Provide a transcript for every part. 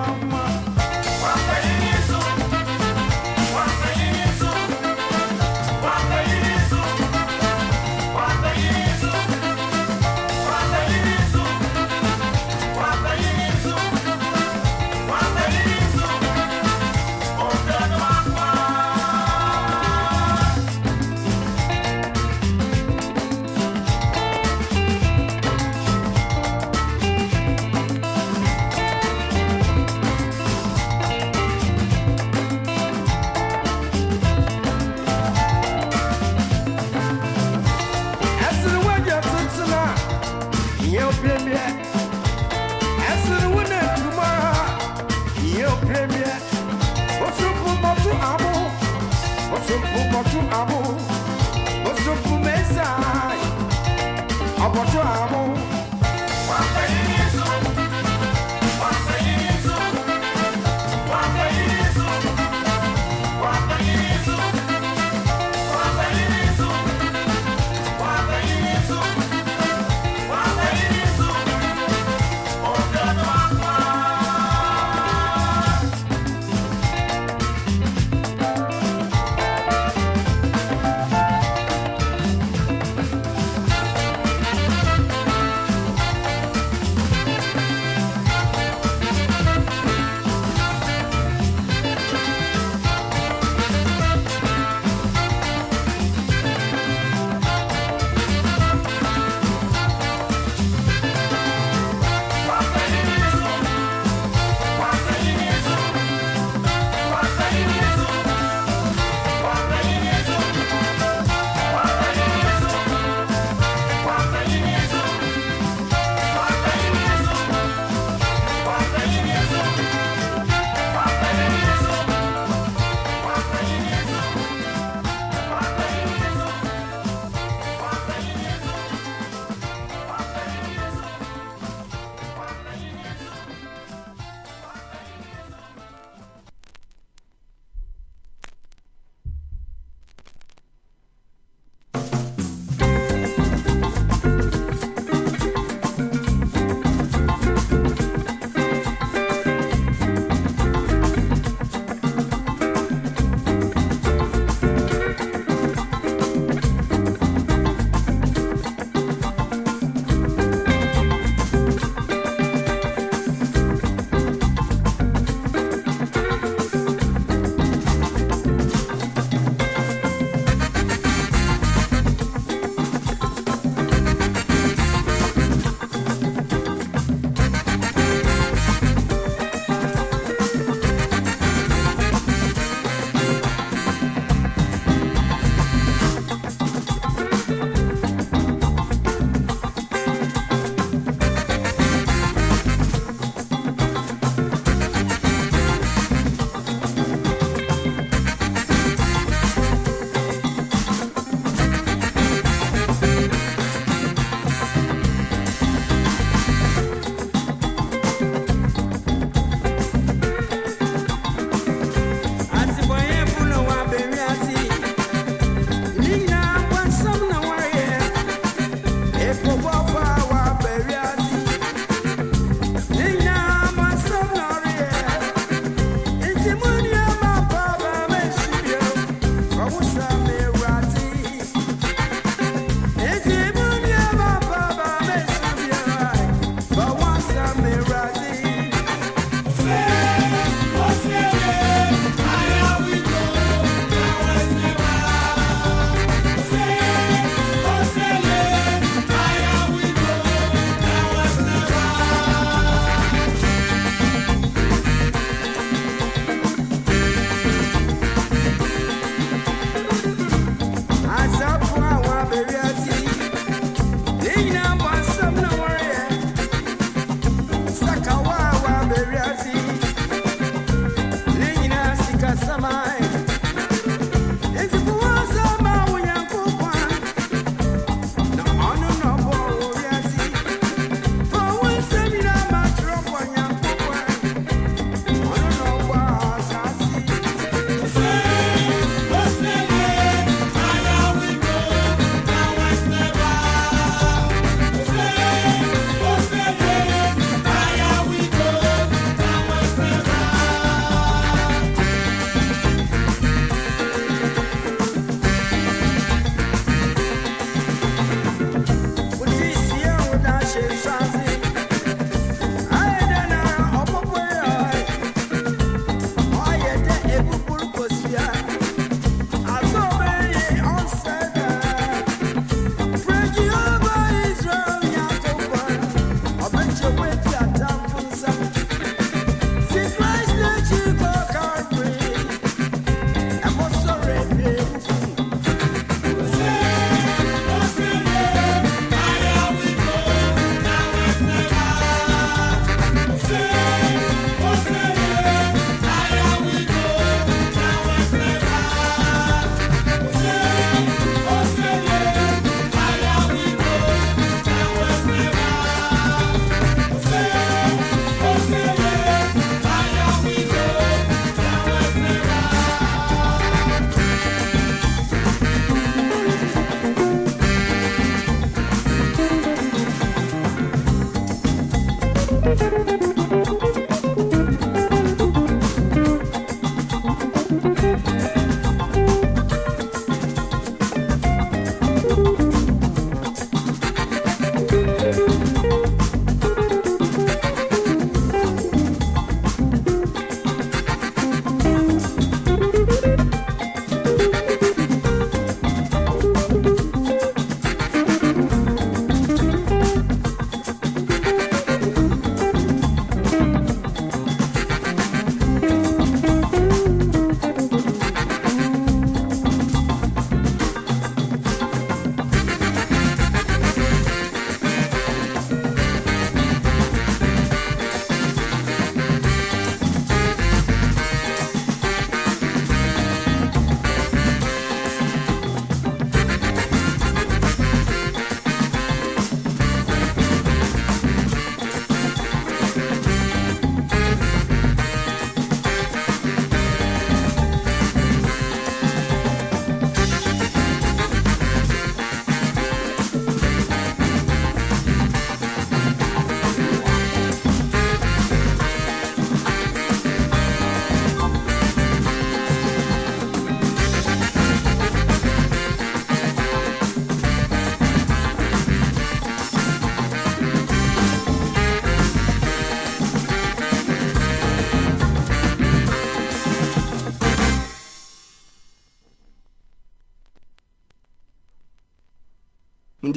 mama.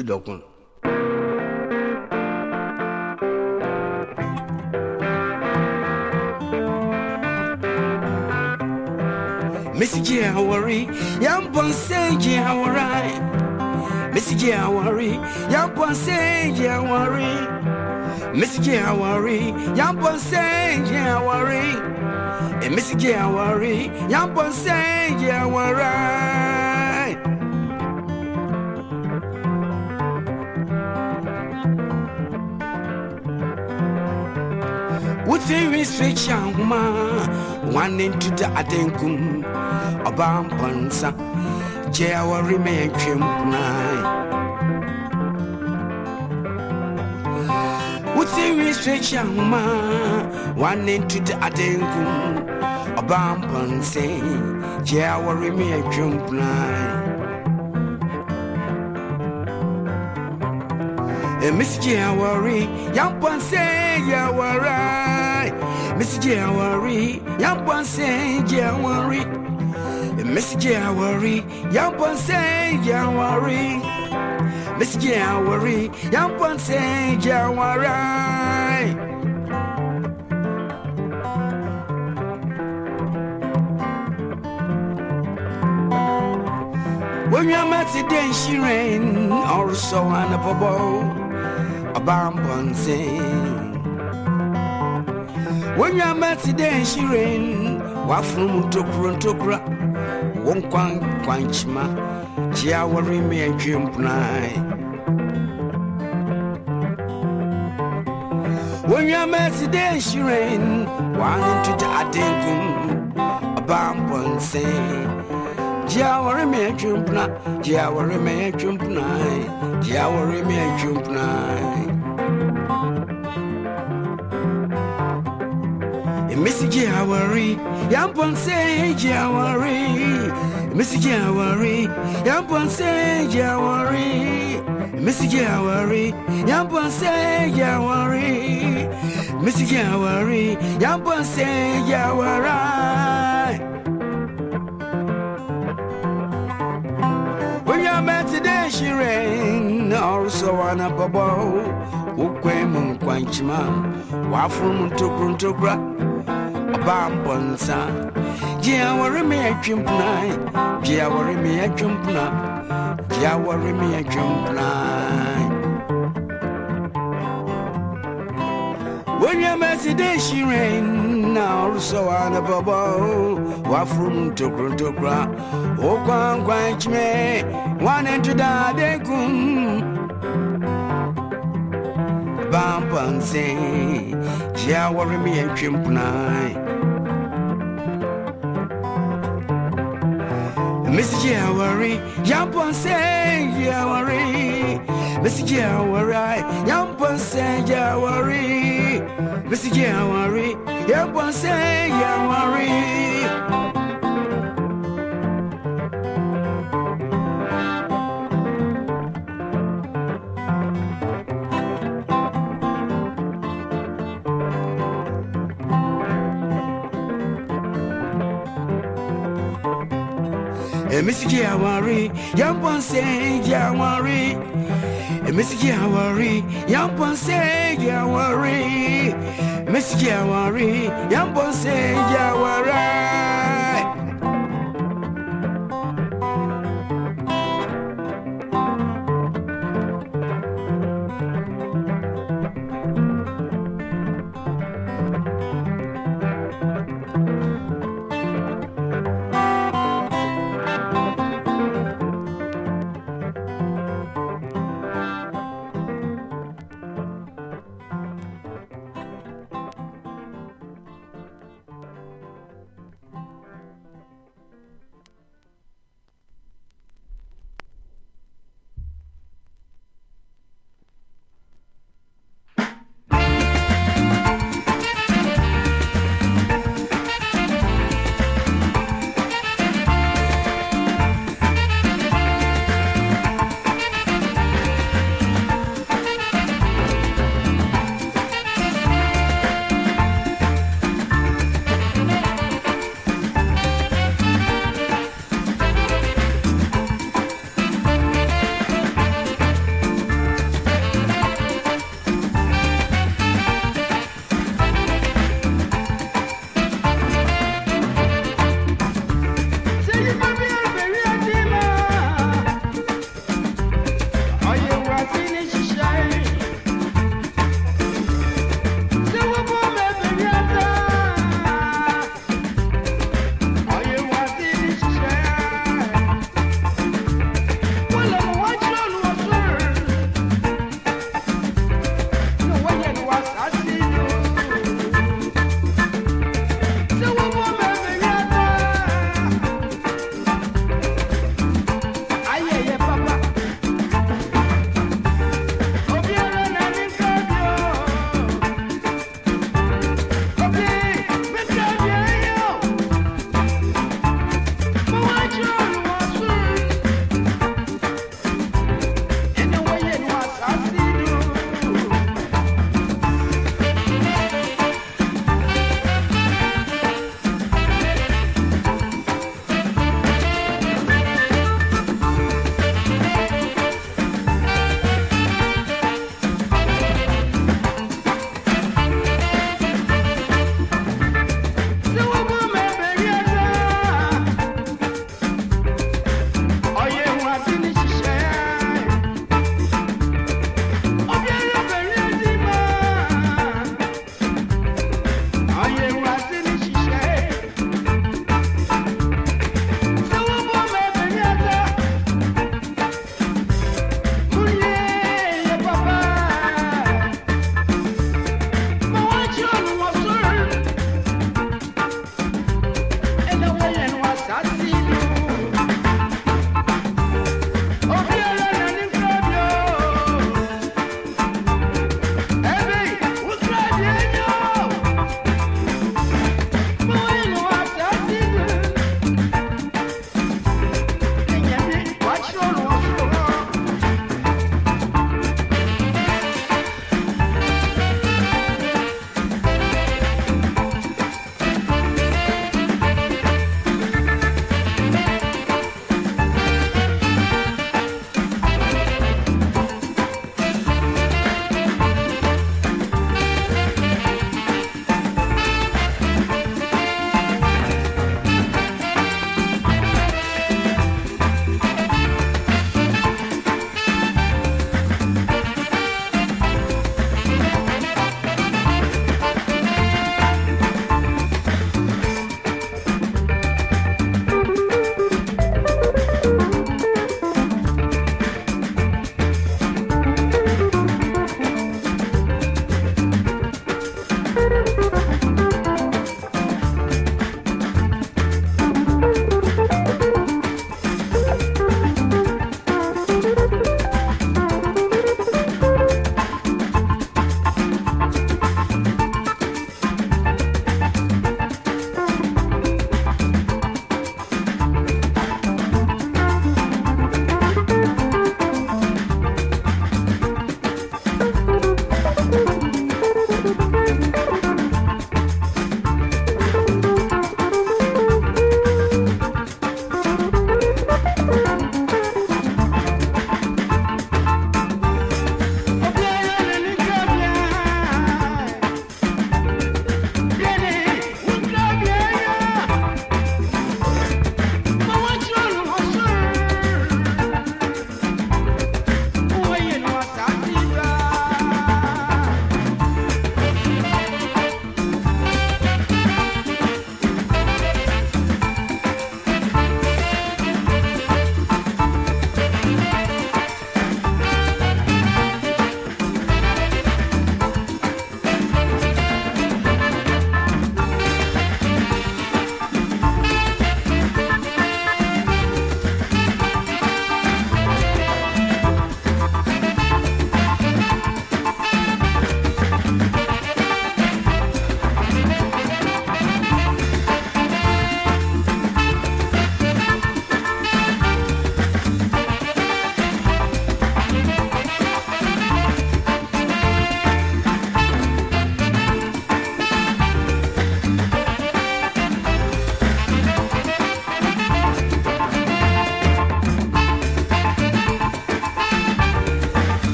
Ndị dọkun Missy J. Hawari, Yam Ponse J. Hawarai. Missy J. Hawari, Yam Ponse J. Hawari. Missy J. Hawari, Yam Ponse J. Wotin research ahoma one into the adenkum ọba mpansa gye awɔre ma yɛntwam kunai Wotin research ahoma one into the adenkum ọba mpansa gye awɔre ma yɛntwam kunai eh, Miss Jawari, Yampan say Yawari, Miss Jawari, Yampan say Jawari, Miss Jawari, Yampan say Jawari, Miss Jawari, Yampan say Jawari. When you're met today, she rain, also on a bubble. Abambɔnse wonya mɛtedɛ nhyiren wafonom ntokuro. Ntokura wo nkwan kwankyima gyea wɔreme adwe mpunae wonya mɛtedɛ nhyiren wane ntogya adenkum abambɔnse gyea wɔreme adwe mpuna gyea wɔreme adwe mpunae gyea wɔreme adwe mpunae Missy Jawari, Yampon say Jawari, Missy Jawari, Yampon say Jawari, Missy Jawari, Yampon say Jawari, Missy Jawari, Yampon say Jawari. When you're met today, she rain, also on a bubble, Ukwem Quanchima, Wafrum Tukruntukra. Bambonsa Jia worry me a jumpnai Jia worry me a jumpna Jia worry me a jumpnai When your message she rain now so on a bubble Wafrum to Gruntokra O Kwan Quanchme One into the Dekum Bambanse Jia worry me a Miss Jawari, Yampon say Jawari, Miss Jawari, Yampon say Jawari, Missy Jawari, Yabon say Yawari. Missy Jawari, Yabon say Jawari. Missy Jawari, Yabon say Jawari. Missy Jawari, Yabon say Jawari.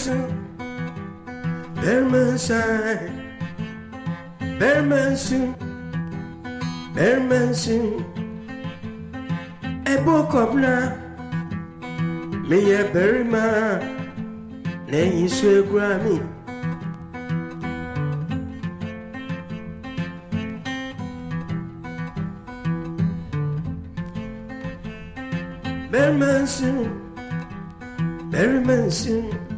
soon. Better man shine. Better man soon. Better man soon. A book of now. Me a berry man. Nay, you swear, Grammy. Berry man soon. Berry man soon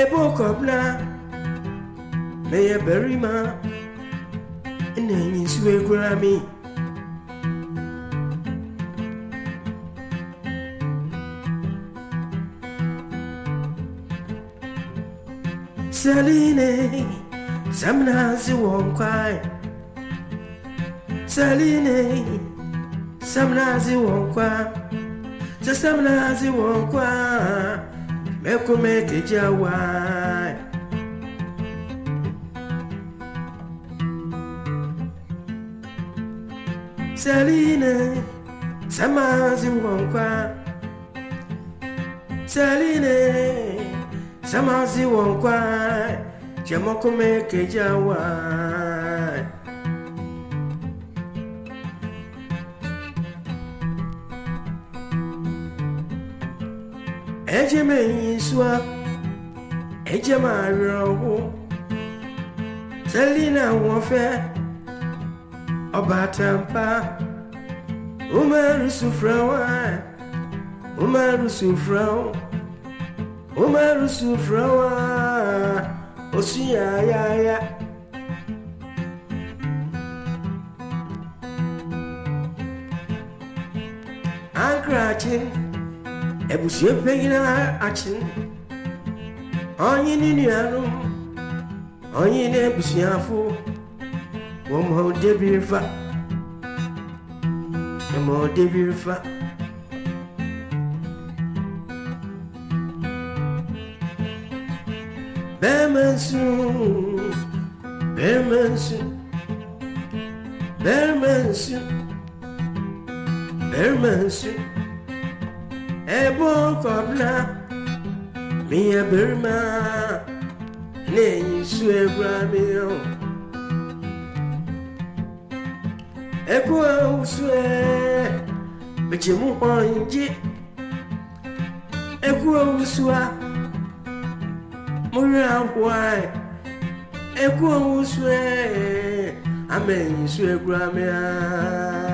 ebook of blood, may a berry ma, and then you swear grammy. Celine, sometimes you won't cry. Celine, sometimes you won't cry. Just sometimes you won't cry. Meko make Jawai. Saline, Samazi Wonkwa. Saline, Samazi Wonkwa. Jamoko make Jawai. eje m enyi nsua eje m selina nwofe ọbatampa umerusu frawa umerusu frawa umerusu E bu siempre gider açın. Aynı nüyanım. Aynı bu siyafu. Wamho de bir fa. Wamho de bir fa. Vermensin, vermensin, vermensin, vermensin. ẹ̀bùn kọ̀bla mìíràn bẹ̀rẹ̀ máa lẹ́yìn iṣu ẹ̀bùn abẹ́yẹ̀wò. ẹ̀kú ọ̀húnṣu ẹ̀ bẹ̀jẹ̀ mú ọ̀yìn jí ẹ̀kú ọ̀húnṣu a múra àpò ẹ̀ ẹ̀kú ọ̀húnṣu ẹ̀ amẹ̀yìn iṣu ẹ̀bùn abẹ́yẹ̀wò.